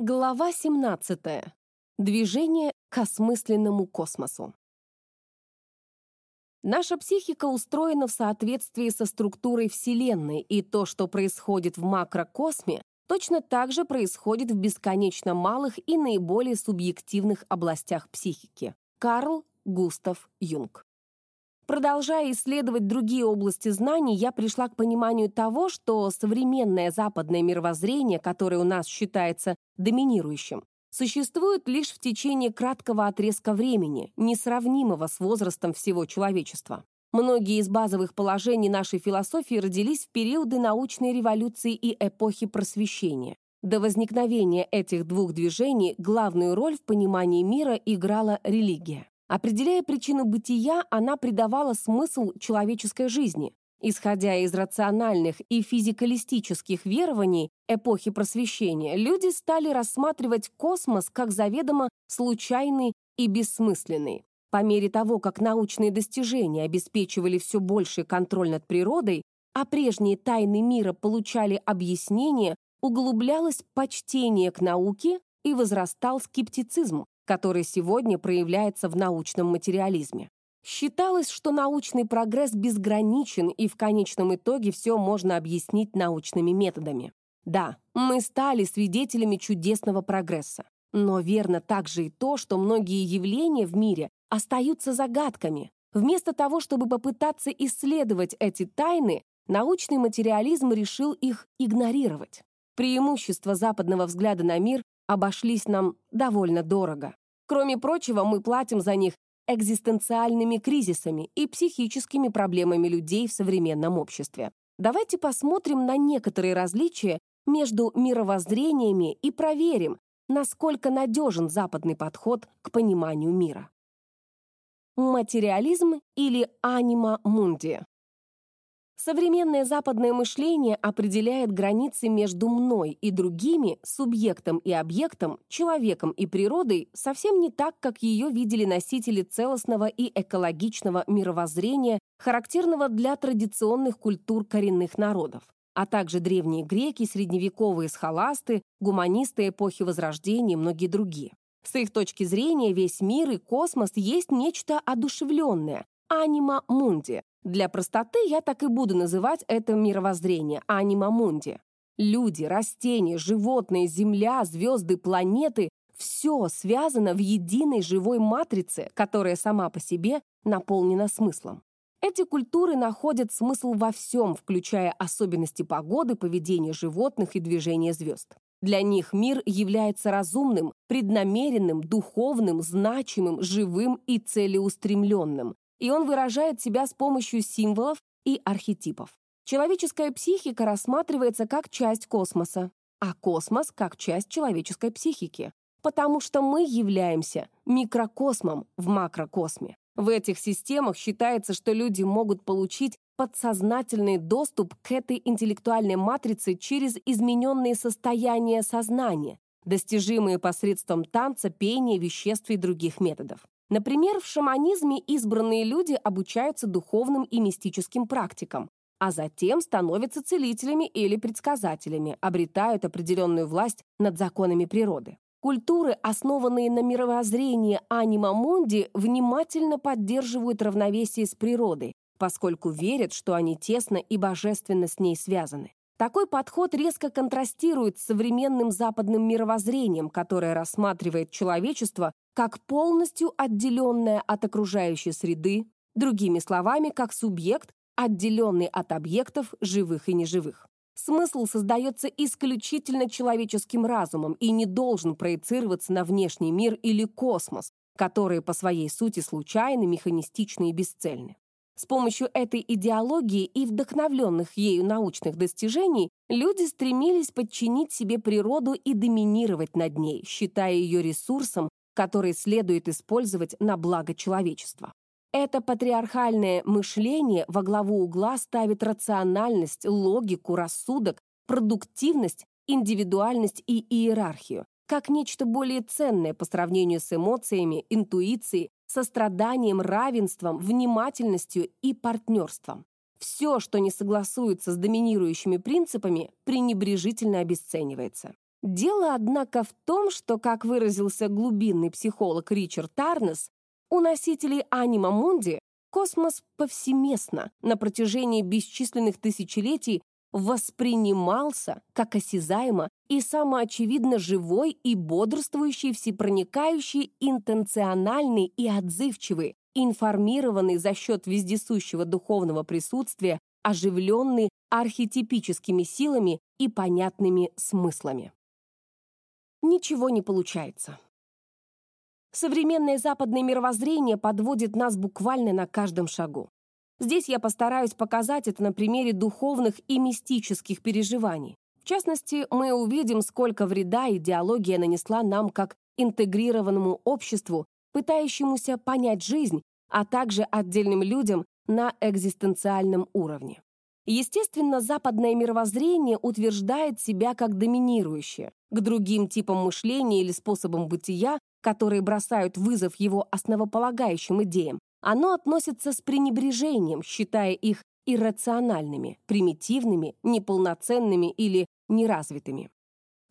Глава 17. Движение к осмысленному космосу. Наша психика устроена в соответствии со структурой Вселенной, и то, что происходит в макрокосме, точно так же происходит в бесконечно малых и наиболее субъективных областях психики. Карл Густав Юнг. Продолжая исследовать другие области знаний, я пришла к пониманию того, что современное западное мировоззрение, которое у нас считается доминирующим, существует лишь в течение краткого отрезка времени, несравнимого с возрастом всего человечества. Многие из базовых положений нашей философии родились в периоды научной революции и эпохи просвещения. До возникновения этих двух движений главную роль в понимании мира играла религия. Определяя причину бытия, она придавала смысл человеческой жизни. Исходя из рациональных и физикалистических верований эпохи просвещения, люди стали рассматривать космос как заведомо случайный и бессмысленный. По мере того, как научные достижения обеспечивали все больший контроль над природой, а прежние тайны мира получали объяснение, углублялось почтение к науке и возрастал скептицизм, который сегодня проявляется в научном материализме. Считалось, что научный прогресс безграничен, и в конечном итоге все можно объяснить научными методами. Да, мы стали свидетелями чудесного прогресса. Но верно также и то, что многие явления в мире остаются загадками. Вместо того, чтобы попытаться исследовать эти тайны, научный материализм решил их игнорировать. Преимущества западного взгляда на мир обошлись нам довольно дорого. Кроме прочего, мы платим за них экзистенциальными кризисами и психическими проблемами людей в современном обществе. Давайте посмотрим на некоторые различия между мировоззрениями и проверим, насколько надежен западный подход к пониманию мира. Материализм или анима мунди Современное западное мышление определяет границы между мной и другими, субъектом и объектом, человеком и природой совсем не так, как ее видели носители целостного и экологичного мировоззрения, характерного для традиционных культур коренных народов, а также древние греки, средневековые схоласты, гуманисты эпохи Возрождения и многие другие. С их точки зрения весь мир и космос есть нечто одушевленное, анима мунди, для простоты я так и буду называть это мировоззрение анима мунди. Люди, растения, животные, земля, звезды, планеты — все связано в единой живой матрице, которая сама по себе наполнена смыслом. Эти культуры находят смысл во всем, включая особенности погоды, поведения животных и движения звезд. Для них мир является разумным, преднамеренным, духовным, значимым, живым и целеустремленным, и он выражает себя с помощью символов и архетипов. Человеческая психика рассматривается как часть космоса, а космос как часть человеческой психики, потому что мы являемся микрокосмом в макрокосме. В этих системах считается, что люди могут получить подсознательный доступ к этой интеллектуальной матрице через измененные состояния сознания, достижимые посредством танца, пения, веществ и других методов. Например, в шаманизме избранные люди обучаются духовным и мистическим практикам, а затем становятся целителями или предсказателями, обретают определенную власть над законами природы. Культуры, основанные на мировоззрении анима мунди, внимательно поддерживают равновесие с природой, поскольку верят, что они тесно и божественно с ней связаны. Такой подход резко контрастирует с современным западным мировоззрением, которое рассматривает человечество как полностью отделенное от окружающей среды, другими словами, как субъект, отделенный от объектов живых и неживых. Смысл создается исключительно человеческим разумом и не должен проецироваться на внешний мир или космос, которые по своей сути случайны, механистичны и бесцельны. С помощью этой идеологии и вдохновленных ею научных достижений люди стремились подчинить себе природу и доминировать над ней, считая ее ресурсом, который следует использовать на благо человечества. Это патриархальное мышление во главу угла ставит рациональность, логику, рассудок, продуктивность, индивидуальность и иерархию, как нечто более ценное по сравнению с эмоциями, интуицией, состраданием, равенством, внимательностью и партнерством. Все, что не согласуется с доминирующими принципами, пренебрежительно обесценивается. Дело, однако, в том, что, как выразился глубинный психолог Ричард Тарнес, у носителей анима мунди космос повсеместно на протяжении бесчисленных тысячелетий воспринимался как осязаемо и самоочевидно живой и бодрствующий, всепроникающий, интенциональный и отзывчивый, информированный за счет вездесущего духовного присутствия, оживленный архетипическими силами и понятными смыслами. Ничего не получается. Современное западное мировоззрение подводит нас буквально на каждом шагу. Здесь я постараюсь показать это на примере духовных и мистических переживаний. В частности, мы увидим, сколько вреда идеология нанесла нам как интегрированному обществу, пытающемуся понять жизнь, а также отдельным людям на экзистенциальном уровне. Естественно, западное мировоззрение утверждает себя как доминирующее. К другим типам мышления или способам бытия, которые бросают вызов его основополагающим идеям, оно относится с пренебрежением, считая их иррациональными, примитивными, неполноценными или неразвитыми.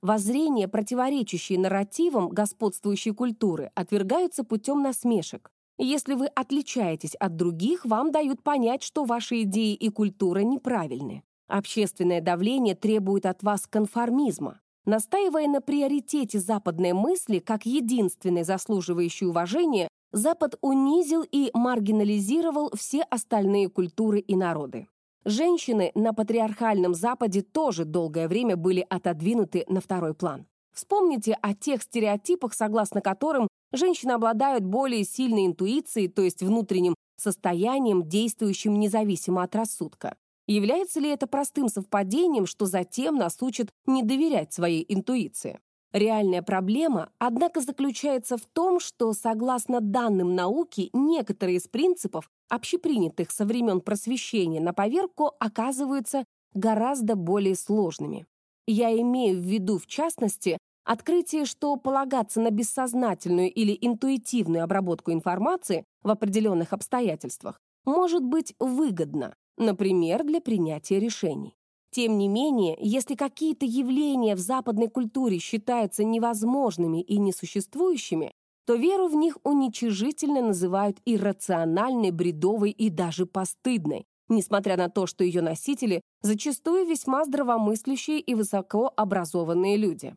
Воззрения, противоречащие нарративам господствующей культуры, отвергаются путем насмешек. Если вы отличаетесь от других, вам дают понять, что ваши идеи и культура неправильны. Общественное давление требует от вас конформизма. Настаивая на приоритете западной мысли как единственной заслуживающей уважения, Запад унизил и маргинализировал все остальные культуры и народы. Женщины на патриархальном Западе тоже долгое время были отодвинуты на второй план. Вспомните о тех стереотипах, согласно которым женщины обладают более сильной интуицией, то есть внутренним состоянием, действующим независимо от рассудка. Является ли это простым совпадением, что затем нас учат не доверять своей интуиции? Реальная проблема, однако, заключается в том, что, согласно данным науки, некоторые из принципов, общепринятых со времен просвещения на поверку, оказываются гораздо более сложными. Я имею в виду, в частности, открытие, что полагаться на бессознательную или интуитивную обработку информации в определенных обстоятельствах может быть выгодно, например, для принятия решений. Тем не менее, если какие-то явления в западной культуре считаются невозможными и несуществующими, то веру в них уничижительно называют иррациональной, бредовой и даже постыдной, несмотря на то, что ее носители зачастую весьма здравомыслящие и высокообразованные люди.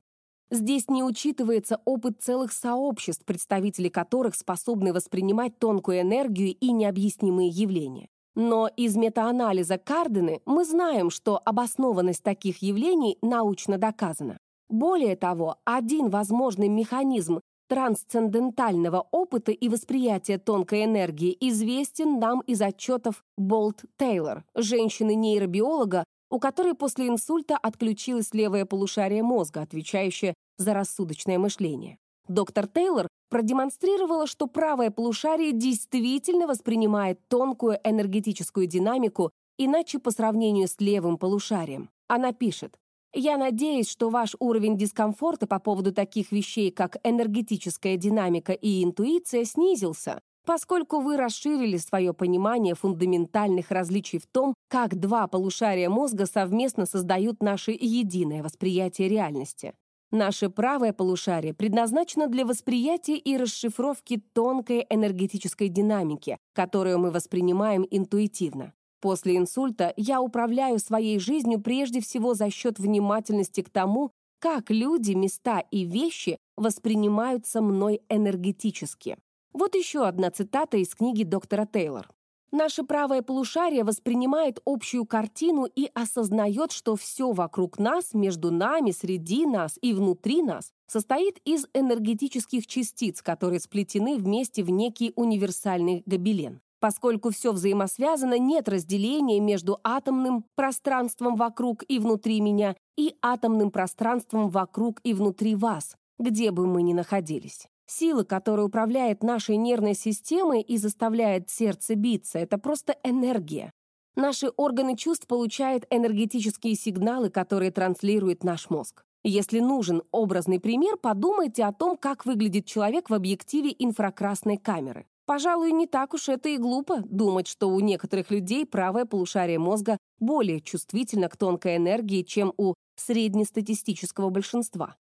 Здесь не учитывается опыт целых сообществ, представители которых способны воспринимать тонкую энергию и необъяснимые явления. Но из метаанализа Кардены мы знаем, что обоснованность таких явлений научно доказана. Более того, один возможный механизм трансцендентального опыта и восприятия тонкой энергии известен нам из отчетов Болт Тейлор, женщины-нейробиолога, у которой после инсульта отключилось левое полушарие мозга, отвечающее за рассудочное мышление. Доктор Тейлор продемонстрировала, что правое полушарие действительно воспринимает тонкую энергетическую динамику, иначе по сравнению с левым полушарием. Она пишет, «Я надеюсь, что ваш уровень дискомфорта по поводу таких вещей, как энергетическая динамика и интуиция, снизился, поскольку вы расширили свое понимание фундаментальных различий в том, как два полушария мозга совместно создают наше единое восприятие реальности. Наше правое полушарие предназначено для восприятия и расшифровки тонкой энергетической динамики, которую мы воспринимаем интуитивно. После инсульта я управляю своей жизнью прежде всего за счет внимательности к тому, как люди, места и вещи воспринимаются мной энергетически. Вот еще одна цитата из книги доктора Тейлор. Наше правое полушарие воспринимает общую картину и осознает, что все вокруг нас, между нами, среди нас и внутри нас состоит из энергетических частиц, которые сплетены вместе в некий универсальный гобелен. Поскольку все взаимосвязано, нет разделения между атомным пространством вокруг и внутри меня и атомным пространством вокруг и внутри вас, где бы мы ни находились. Сила, которая управляет нашей нервной системой и заставляет сердце биться, это просто энергия. Наши органы чувств получают энергетические сигналы, которые транслирует наш мозг. Если нужен образный пример, подумайте о том, как выглядит человек в объективе инфракрасной камеры. Пожалуй, не так уж это и глупо думать, что у некоторых людей правое полушарие мозга более чувствительно к тонкой энергии, чем у среднестатистического большинства.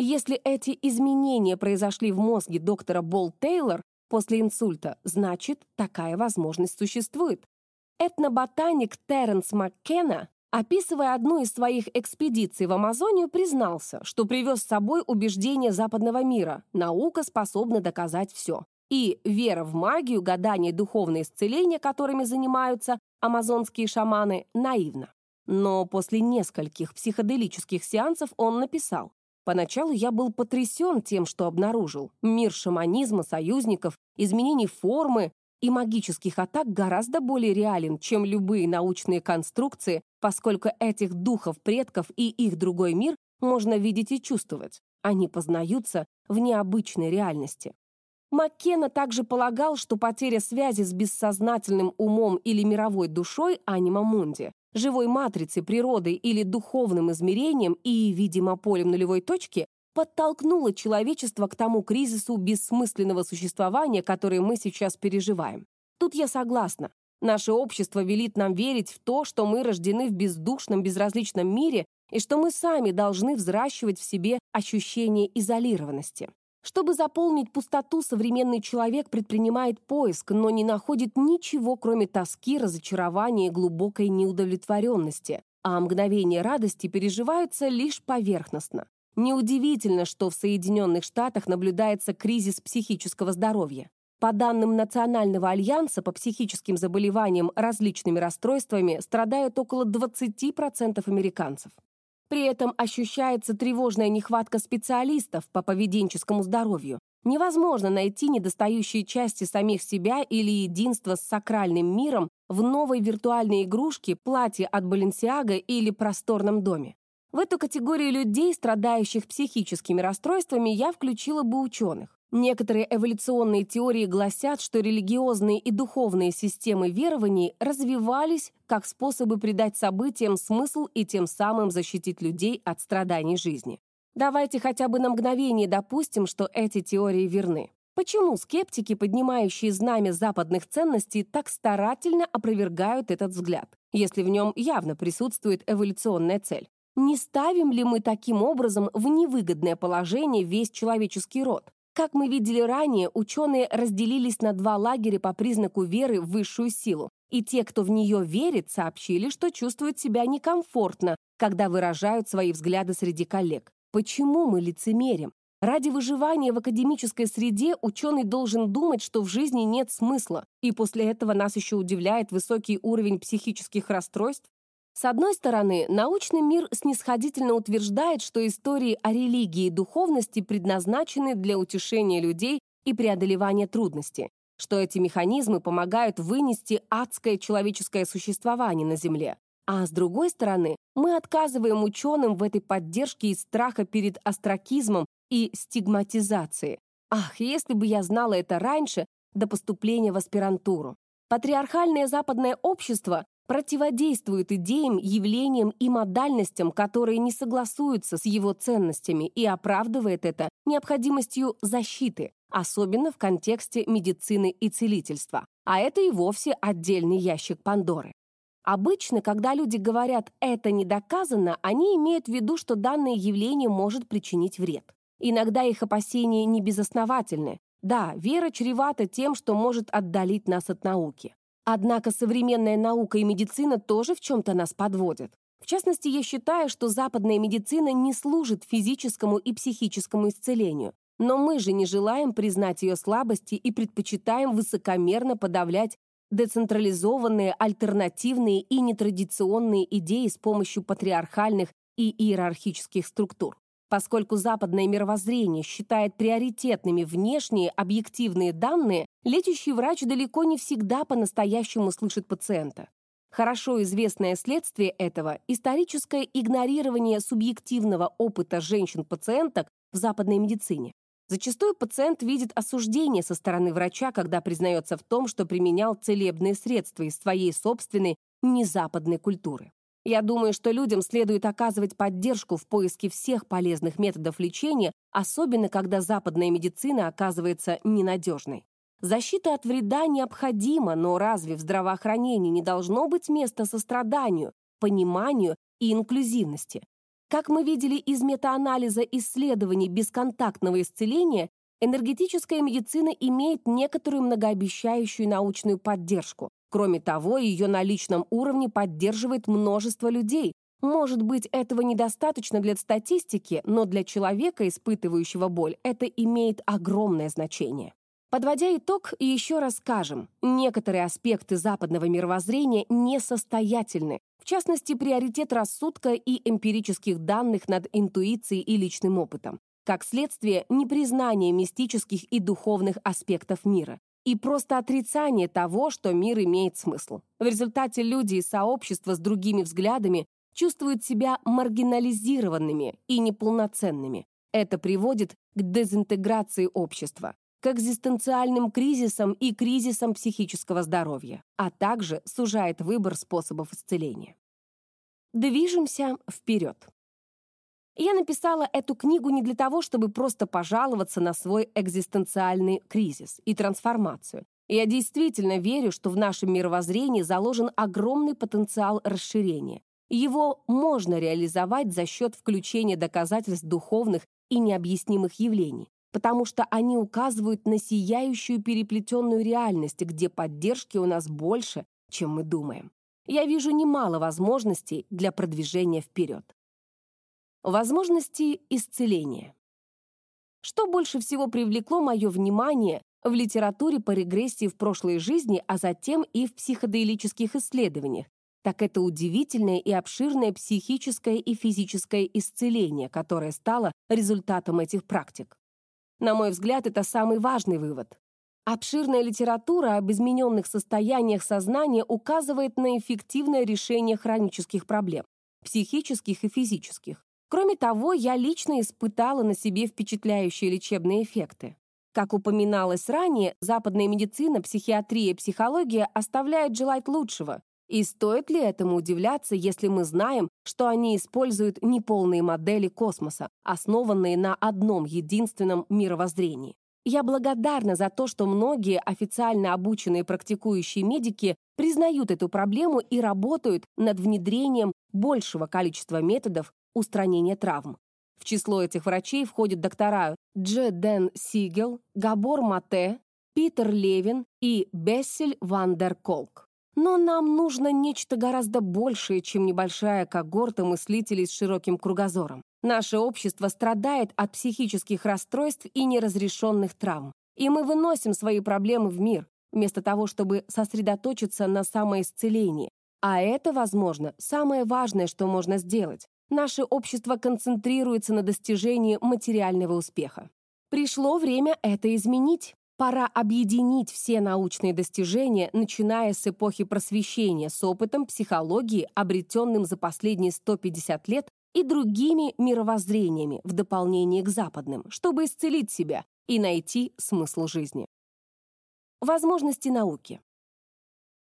Если эти изменения произошли в мозге доктора Бол Тейлор после инсульта, значит, такая возможность существует. Этноботаник Терренс Маккена, описывая одну из своих экспедиций в Амазонию, признался, что привез с собой убеждение западного мира – наука способна доказать все. И вера в магию, гадание, духовное исцеление, которыми занимаются амазонские шаманы, наивна. Но после нескольких психоделических сеансов он написал Поначалу я был потрясен тем, что обнаружил. Мир шаманизма, союзников, изменений формы и магических атак гораздо более реален, чем любые научные конструкции, поскольку этих духов предков и их другой мир можно видеть и чувствовать. Они познаются в необычной реальности. Маккена также полагал, что потеря связи с бессознательным умом или мировой душой анима мунди живой матрицей природы или духовным измерением и, видимо, полем нулевой точки, подтолкнуло человечество к тому кризису бессмысленного существования, который мы сейчас переживаем. Тут я согласна. Наше общество велит нам верить в то, что мы рождены в бездушном, безразличном мире и что мы сами должны взращивать в себе ощущение изолированности. Чтобы заполнить пустоту, современный человек предпринимает поиск, но не находит ничего, кроме тоски, разочарования и глубокой неудовлетворенности, а мгновения радости переживаются лишь поверхностно. Неудивительно, что в Соединенных Штатах наблюдается кризис психического здоровья. По данным Национального альянса по психическим заболеваниям различными расстройствами страдают около 20% американцев. При этом ощущается тревожная нехватка специалистов по поведенческому здоровью. Невозможно найти недостающие части самих себя или единство с сакральным миром в новой виртуальной игрушке, платье от Баленсиага или просторном доме. В эту категорию людей, страдающих психическими расстройствами, я включила бы ученых. Некоторые эволюционные теории гласят, что религиозные и духовные системы верований развивались как способы придать событиям смысл и тем самым защитить людей от страданий жизни. Давайте хотя бы на мгновение допустим, что эти теории верны. Почему скептики, поднимающие знамя западных ценностей, так старательно опровергают этот взгляд, если в нем явно присутствует эволюционная цель? Не ставим ли мы таким образом в невыгодное положение весь человеческий род? Как мы видели ранее, ученые разделились на два лагеря по признаку веры в высшую силу. И те, кто в нее верит, сообщили, что чувствуют себя некомфортно, когда выражают свои взгляды среди коллег. Почему мы лицемерим? Ради выживания в академической среде ученый должен думать, что в жизни нет смысла, и после этого нас еще удивляет высокий уровень психических расстройств, с одной стороны, научный мир снисходительно утверждает, что истории о религии и духовности предназначены для утешения людей и преодолевания трудностей, что эти механизмы помогают вынести адское человеческое существование на Земле. А с другой стороны, мы отказываем ученым в этой поддержке из страха перед астракизмом и стигматизацией. Ах, если бы я знала это раньше, до поступления в аспирантуру. Патриархальное западное общество противодействует идеям, явлениям и модальностям, которые не согласуются с его ценностями и оправдывает это необходимостью защиты, особенно в контексте медицины и целительства. А это и вовсе отдельный ящик Пандоры. Обычно, когда люди говорят «это не доказано», они имеют в виду, что данное явление может причинить вред. Иногда их опасения не безосновательны. Да, вера чревата тем, что может отдалить нас от науки. Однако современная наука и медицина тоже в чем-то нас подводят. В частности, я считаю, что западная медицина не служит физическому и психическому исцелению. Но мы же не желаем признать ее слабости и предпочитаем высокомерно подавлять децентрализованные, альтернативные и нетрадиционные идеи с помощью патриархальных и иерархических структур. Поскольку западное мировоззрение считает приоритетными внешние объективные данные, лечащий врач далеко не всегда по-настоящему слышит пациента. Хорошо известное следствие этого – историческое игнорирование субъективного опыта женщин-пациенток в западной медицине. Зачастую пациент видит осуждение со стороны врача, когда признается в том, что применял целебные средства из своей собственной незападной культуры. Я думаю, что людям следует оказывать поддержку в поиске всех полезных методов лечения, особенно когда западная медицина оказывается ненадежной. Защита от вреда необходима, но разве в здравоохранении не должно быть места состраданию, пониманию и инклюзивности? Как мы видели из метаанализа исследований бесконтактного исцеления, энергетическая медицина имеет некоторую многообещающую научную поддержку. Кроме того, ее на личном уровне поддерживает множество людей. Может быть, этого недостаточно для статистики, но для человека, испытывающего боль, это имеет огромное значение. Подводя итог, еще раз скажем, некоторые аспекты западного мировоззрения несостоятельны, в частности, приоритет рассудка и эмпирических данных над интуицией и личным опытом. Как следствие, непризнание мистических и духовных аспектов мира и просто отрицание того, что мир имеет смысл. В результате люди и сообщества с другими взглядами чувствуют себя маргинализированными и неполноценными. Это приводит к дезинтеграции общества, к экзистенциальным кризисам и кризисам психического здоровья, а также сужает выбор способов исцеления. Движемся вперед. Я написала эту книгу не для того, чтобы просто пожаловаться на свой экзистенциальный кризис и трансформацию. Я действительно верю, что в нашем мировоззрении заложен огромный потенциал расширения. Его можно реализовать за счет включения доказательств духовных и необъяснимых явлений, потому что они указывают на сияющую переплетенную реальность, где поддержки у нас больше, чем мы думаем. Я вижу немало возможностей для продвижения вперед. Возможности исцеления. Что больше всего привлекло мое внимание в литературе по регрессии в прошлой жизни, а затем и в психоделических исследованиях, так это удивительное и обширное психическое и физическое исцеление, которое стало результатом этих практик. На мой взгляд, это самый важный вывод. Обширная литература об измененных состояниях сознания указывает на эффективное решение хронических проблем, психических и физических. Кроме того, я лично испытала на себе впечатляющие лечебные эффекты. Как упоминалось ранее, западная медицина, психиатрия психология оставляют желать лучшего. И стоит ли этому удивляться, если мы знаем, что они используют неполные модели космоса, основанные на одном единственном мировоззрении? Я благодарна за то, что многие официально обученные практикующие медики признают эту проблему и работают над внедрением большего количества методов устранения травм. В число этих врачей входят доктора Дж. Дэн Сигел, Габор Мате, Питер Левин и Бессель Ван дер Колк. Но нам нужно нечто гораздо большее, чем небольшая когорта мыслителей с широким кругозором. Наше общество страдает от психических расстройств и неразрешенных травм. И мы выносим свои проблемы в мир, вместо того, чтобы сосредоточиться на самоисцелении. А это, возможно, самое важное, что можно сделать. Наше общество концентрируется на достижении материального успеха. Пришло время это изменить. Пора объединить все научные достижения, начиная с эпохи просвещения, с опытом психологии, обретенным за последние 150 лет, и другими мировоззрениями в дополнение к западным, чтобы исцелить себя и найти смысл жизни. Возможности науки.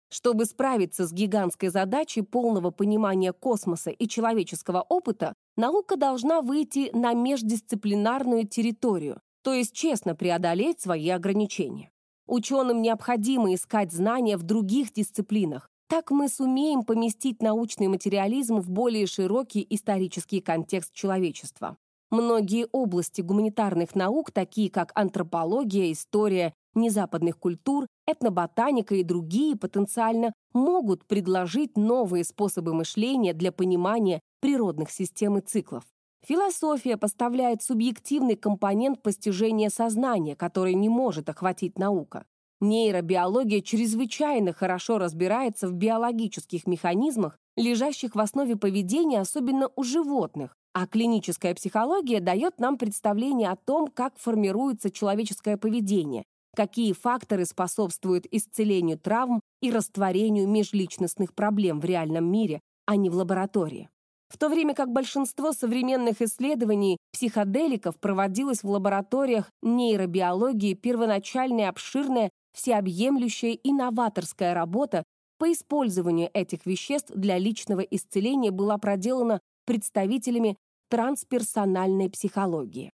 Чтобы справиться с гигантской задачей полного понимания космоса и человеческого опыта, наука должна выйти на междисциплинарную территорию, то есть честно преодолеть свои ограничения. Ученым необходимо искать знания в других дисциплинах. Так мы сумеем поместить научный материализм в более широкий исторический контекст человечества. Многие области гуманитарных наук, такие как антропология, история незападных культур, этноботаника и другие потенциально могут предложить новые способы мышления для понимания природных систем и циклов. Философия поставляет субъективный компонент постижения сознания, который не может охватить наука. Нейробиология чрезвычайно хорошо разбирается в биологических механизмах, лежащих в основе поведения, особенно у животных, а клиническая психология дает нам представление о том, как формируется человеческое поведение, какие факторы способствуют исцелению травм и растворению межличностных проблем в реальном мире, а не в лаборатории. В то время как большинство современных исследований психоделиков проводилось в лабораториях нейробиологии, первоначальная обширная, всеобъемлющая и новаторская работа по использованию этих веществ для личного исцеления была проделана представителями трансперсональной психологии.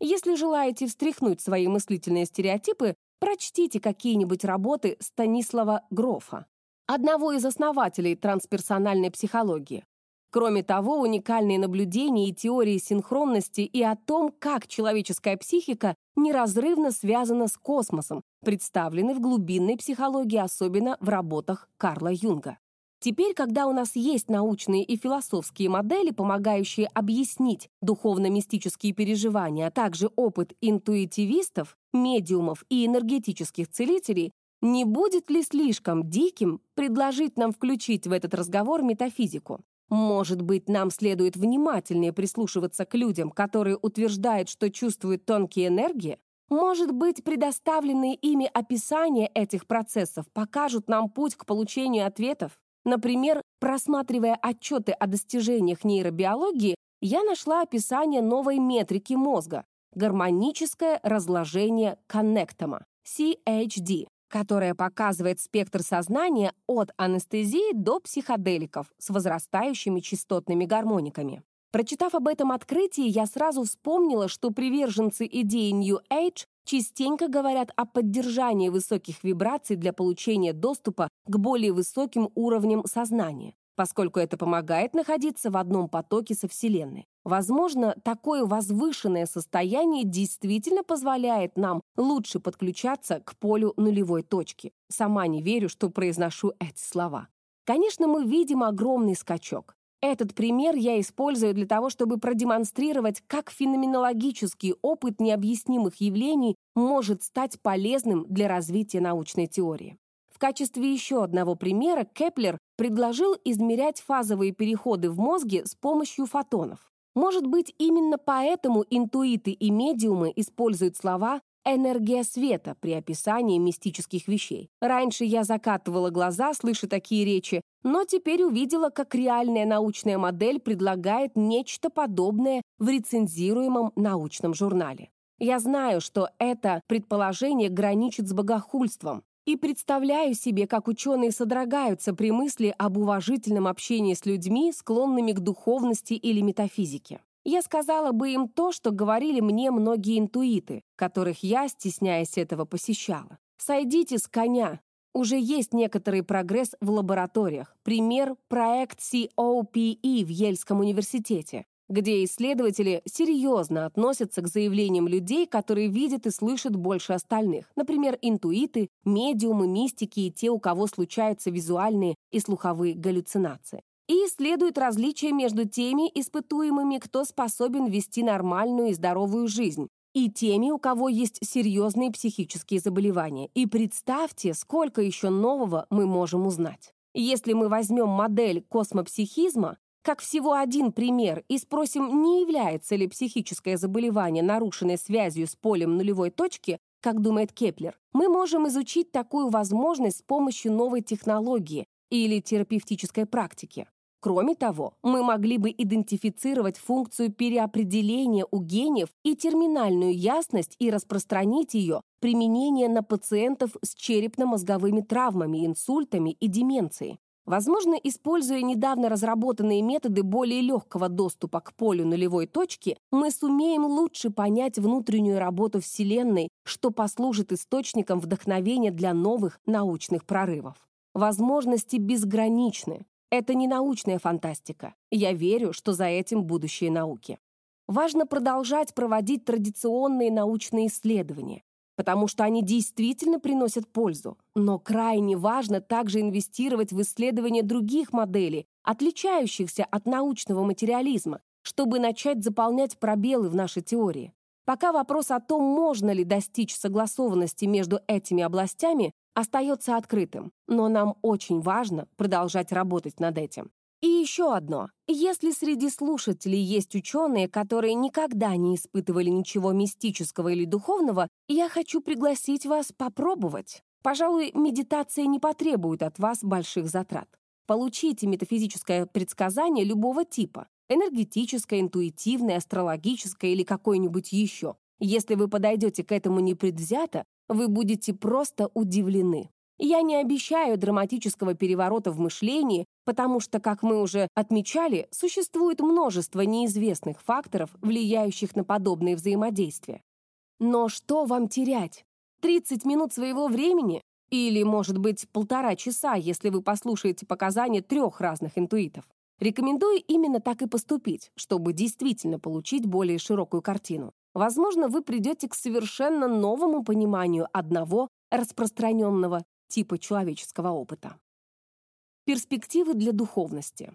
Если желаете встряхнуть свои мыслительные стереотипы, Прочтите какие-нибудь работы Станислава Грофа, одного из основателей трансперсональной психологии. Кроме того, уникальные наблюдения и теории синхронности и о том, как человеческая психика неразрывно связана с космосом, представлены в глубинной психологии, особенно в работах Карла Юнга. Теперь, когда у нас есть научные и философские модели, помогающие объяснить духовно-мистические переживания, а также опыт интуитивистов, медиумов и энергетических целителей, не будет ли слишком диким предложить нам включить в этот разговор метафизику? Может быть, нам следует внимательнее прислушиваться к людям, которые утверждают, что чувствуют тонкие энергии? Может быть, предоставленные ими описания этих процессов покажут нам путь к получению ответов? Например, просматривая отчеты о достижениях нейробиологии, я нашла описание новой метрики мозга — гармоническое разложение коннектома, CHD, которое показывает спектр сознания от анестезии до психоделиков с возрастающими частотными гармониками. Прочитав об этом открытии, я сразу вспомнила, что приверженцы идеи New Age частенько говорят о поддержании высоких вибраций для получения доступа к более высоким уровням сознания, поскольку это помогает находиться в одном потоке со Вселенной. Возможно, такое возвышенное состояние действительно позволяет нам лучше подключаться к полю нулевой точки. Сама не верю, что произношу эти слова. Конечно, мы видим огромный скачок. Этот пример я использую для того, чтобы продемонстрировать, как феноменологический опыт необъяснимых явлений может стать полезным для развития научной теории. В качестве еще одного примера Кеплер предложил измерять фазовые переходы в мозге с помощью фотонов. Может быть, именно поэтому интуиты и медиумы используют слова энергия света при описании мистических вещей. Раньше я закатывала глаза, слыша такие речи, но теперь увидела, как реальная научная модель предлагает нечто подобное в рецензируемом научном журнале. Я знаю, что это предположение граничит с богохульством, и представляю себе, как ученые содрогаются при мысли об уважительном общении с людьми, склонными к духовности или метафизике. Я сказала бы им то, что говорили мне многие интуиты, которых я, стесняясь этого, посещала. «Сойдите с коня». Уже есть некоторый прогресс в лабораториях. Пример — проект COPE в Ельском университете, где исследователи серьезно относятся к заявлениям людей, которые видят и слышат больше остальных, например, интуиты, медиумы, мистики и те, у кого случаются визуальные и слуховые галлюцинации и исследует различия между теми испытуемыми, кто способен вести нормальную и здоровую жизнь, и теми, у кого есть серьезные психические заболевания. И представьте, сколько еще нового мы можем узнать. Если мы возьмем модель космопсихизма, как всего один пример, и спросим, не является ли психическое заболевание нарушенной связью с полем нулевой точки, как думает Кеплер, мы можем изучить такую возможность с помощью новой технологии или терапевтической практики. Кроме того, мы могли бы идентифицировать функцию переопределения у гениев и терминальную ясность и распространить ее применение на пациентов с черепно-мозговыми травмами, инсультами и деменцией. Возможно, используя недавно разработанные методы более легкого доступа к полю нулевой точки, мы сумеем лучше понять внутреннюю работу Вселенной, что послужит источником вдохновения для новых научных прорывов. Возможности безграничны, это не научная фантастика. Я верю, что за этим будущее науки. Важно продолжать проводить традиционные научные исследования, потому что они действительно приносят пользу. Но крайне важно также инвестировать в исследование других моделей, отличающихся от научного материализма, чтобы начать заполнять пробелы в нашей теории. Пока вопрос о том, можно ли достичь согласованности между этими областями, остается открытым, но нам очень важно продолжать работать над этим. И еще одно. Если среди слушателей есть ученые, которые никогда не испытывали ничего мистического или духовного, я хочу пригласить вас попробовать. Пожалуй, медитация не потребует от вас больших затрат. Получите метафизическое предсказание любого типа — энергетическое, интуитивное, астрологическое или какое-нибудь еще. Если вы подойдете к этому непредвзято, вы будете просто удивлены. Я не обещаю драматического переворота в мышлении, потому что, как мы уже отмечали, существует множество неизвестных факторов, влияющих на подобные взаимодействия. Но что вам терять? 30 минут своего времени? Или, может быть, полтора часа, если вы послушаете показания трех разных интуитов? Рекомендую именно так и поступить, чтобы действительно получить более широкую картину. Возможно, вы придете к совершенно новому пониманию одного распространенного типа человеческого опыта. Перспективы для духовности.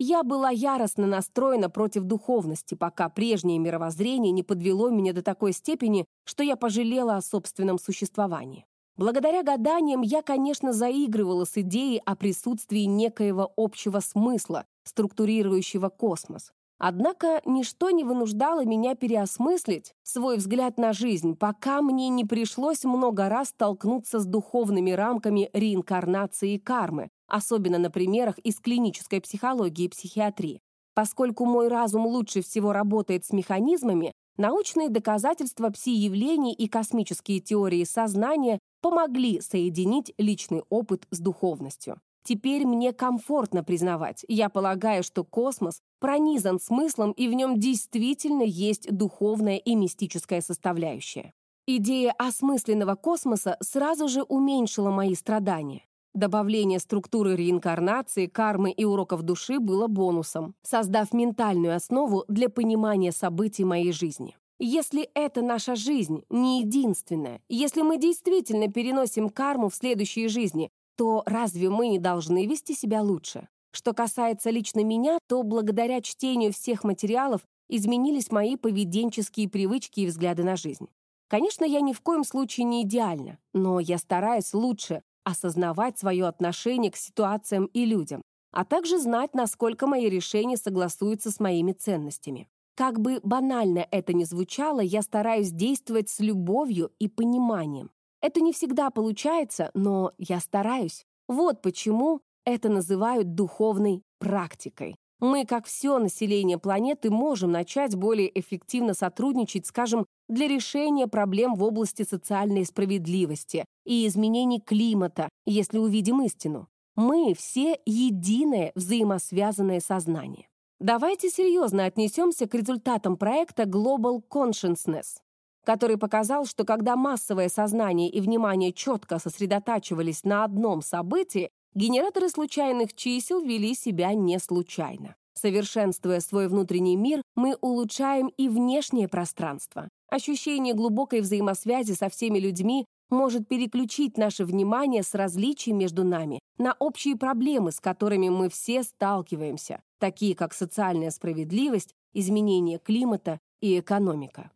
Я была яростно настроена против духовности, пока прежнее мировоззрение не подвело меня до такой степени, что я пожалела о собственном существовании. Благодаря гаданиям я, конечно, заигрывала с идеей о присутствии некоего общего смысла, структурирующего космос. Однако ничто не вынуждало меня переосмыслить свой взгляд на жизнь, пока мне не пришлось много раз столкнуться с духовными рамками реинкарнации и кармы, особенно на примерах из клинической психологии и психиатрии. Поскольку мой разум лучше всего работает с механизмами, научные доказательства пси-явлений и космические теории сознания помогли соединить личный опыт с духовностью. Теперь мне комфортно признавать, я полагаю, что космос пронизан смыслом и в нем действительно есть духовная и мистическая составляющая. Идея осмысленного космоса сразу же уменьшила мои страдания. Добавление структуры реинкарнации, кармы и уроков души было бонусом, создав ментальную основу для понимания событий моей жизни. Если это наша жизнь, не единственная, если мы действительно переносим карму в следующие жизни, то разве мы не должны вести себя лучше? Что касается лично меня, то благодаря чтению всех материалов изменились мои поведенческие привычки и взгляды на жизнь. Конечно, я ни в коем случае не идеальна, но я стараюсь лучше осознавать свое отношение к ситуациям и людям, а также знать, насколько мои решения согласуются с моими ценностями. Как бы банально это ни звучало, я стараюсь действовать с любовью и пониманием. Это не всегда получается, но я стараюсь. Вот почему это называют духовной практикой. Мы, как все население планеты, можем начать более эффективно сотрудничать, скажем, для решения проблем в области социальной справедливости и изменений климата, если увидим истину. Мы все единое взаимосвязанное сознание. Давайте серьезно отнесемся к результатам проекта Global Consciousness, который показал, что когда массовое сознание и внимание четко сосредотачивались на одном событии, генераторы случайных чисел вели себя не случайно. Совершенствуя свой внутренний мир, мы улучшаем и внешнее пространство. Ощущение глубокой взаимосвязи со всеми людьми может переключить наше внимание с различий между нами на общие проблемы, с которыми мы все сталкиваемся, такие как социальная справедливость, изменение климата и экономика.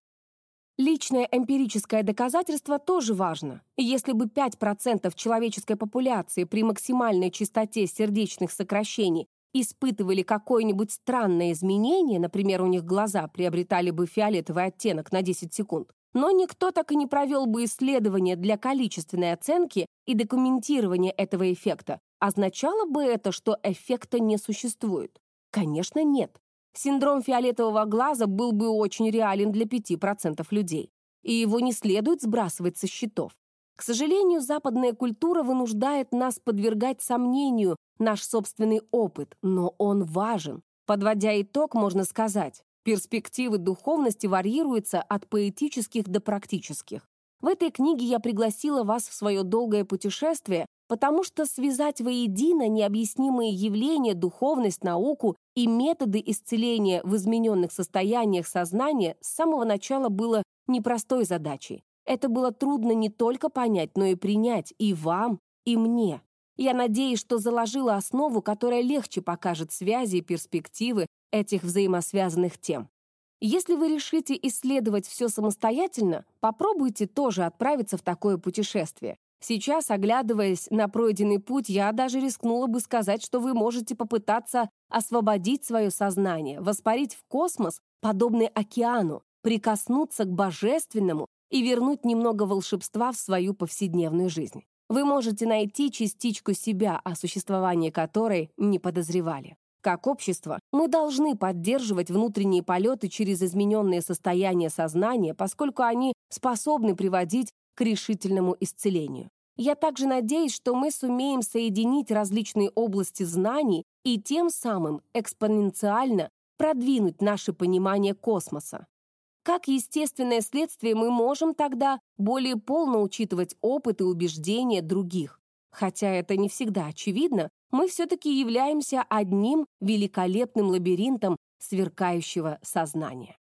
Личное эмпирическое доказательство тоже важно. Если бы 5% человеческой популяции при максимальной частоте сердечных сокращений испытывали какое-нибудь странное изменение, например, у них глаза приобретали бы фиолетовый оттенок на 10 секунд, но никто так и не провел бы исследования для количественной оценки и документирования этого эффекта. Означало бы это, что эффекта не существует? Конечно, нет. Синдром фиолетового глаза был бы очень реален для 5% людей, и его не следует сбрасывать со счетов. К сожалению, западная культура вынуждает нас подвергать сомнению наш собственный опыт, но он важен. Подводя итог, можно сказать, перспективы духовности варьируются от поэтических до практических. В этой книге я пригласила вас в свое долгое путешествие, потому что связать воедино необъяснимые явления, духовность, науку и методы исцеления в измененных состояниях сознания с самого начала было непростой задачей. Это было трудно не только понять, но и принять и вам, и мне. Я надеюсь, что заложила основу, которая легче покажет связи и перспективы этих взаимосвязанных тем. Если вы решите исследовать все самостоятельно, попробуйте тоже отправиться в такое путешествие. Сейчас, оглядываясь на пройденный путь, я даже рискнула бы сказать, что вы можете попытаться освободить свое сознание, воспарить в космос, подобный океану, прикоснуться к божественному и вернуть немного волшебства в свою повседневную жизнь вы можете найти частичку себя, о существовании которой не подозревали. Как общество, мы должны поддерживать внутренние полеты через измененные состояния сознания, поскольку они способны приводить к решительному исцелению. Я также надеюсь, что мы сумеем соединить различные области знаний и тем самым экспоненциально продвинуть наше понимание космоса. Как естественное следствие мы можем тогда более полно учитывать опыт и убеждения других. Хотя это не всегда очевидно, мы все-таки являемся одним великолепным лабиринтом сверкающего сознания.